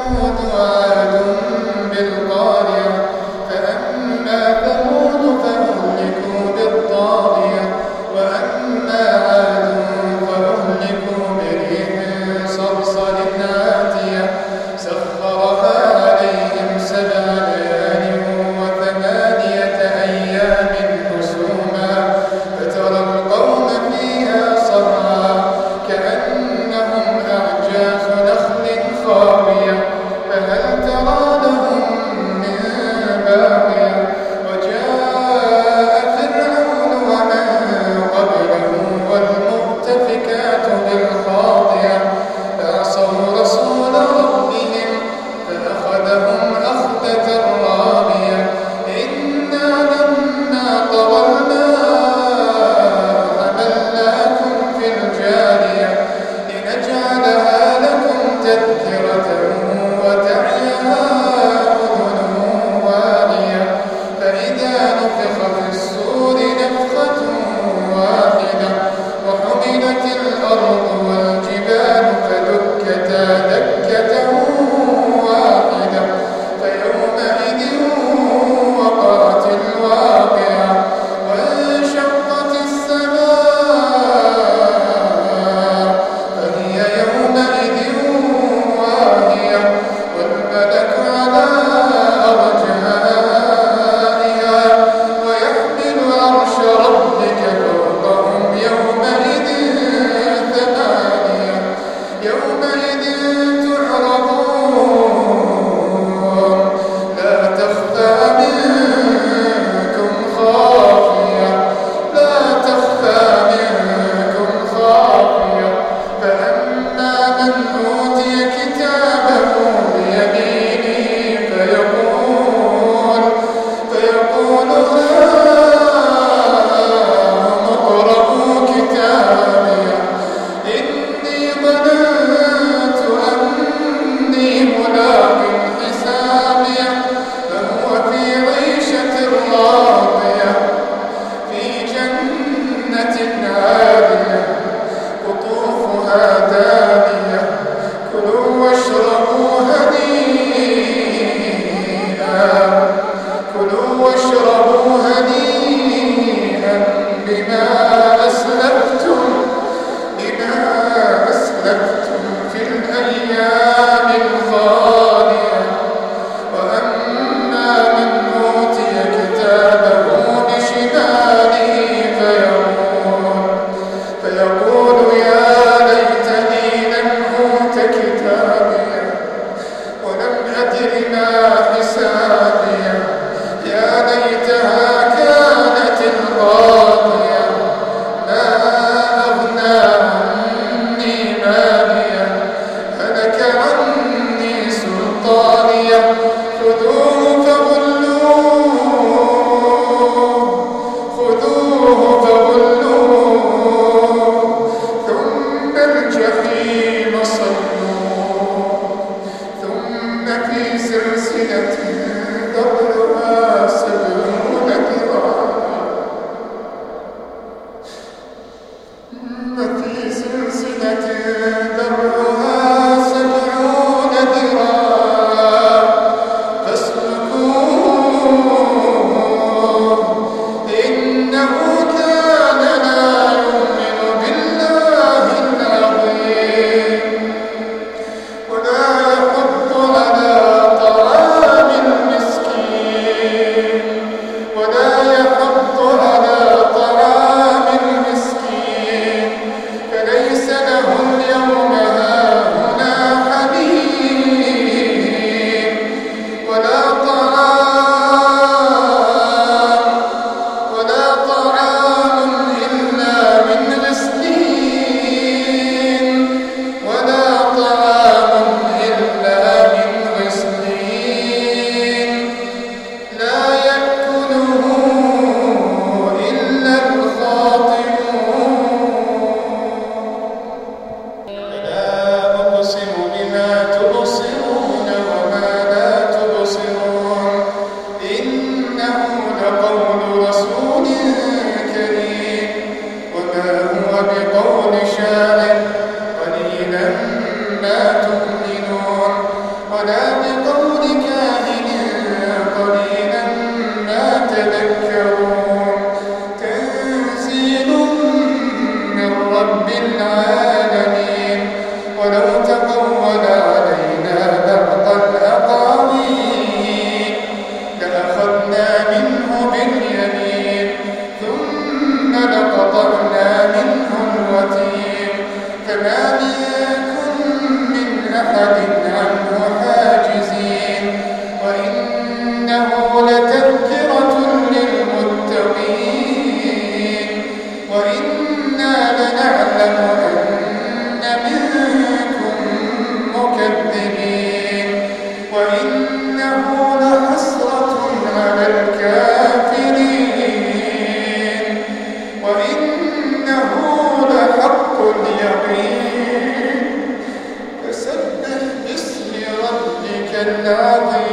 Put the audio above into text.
الهدى كان اليقين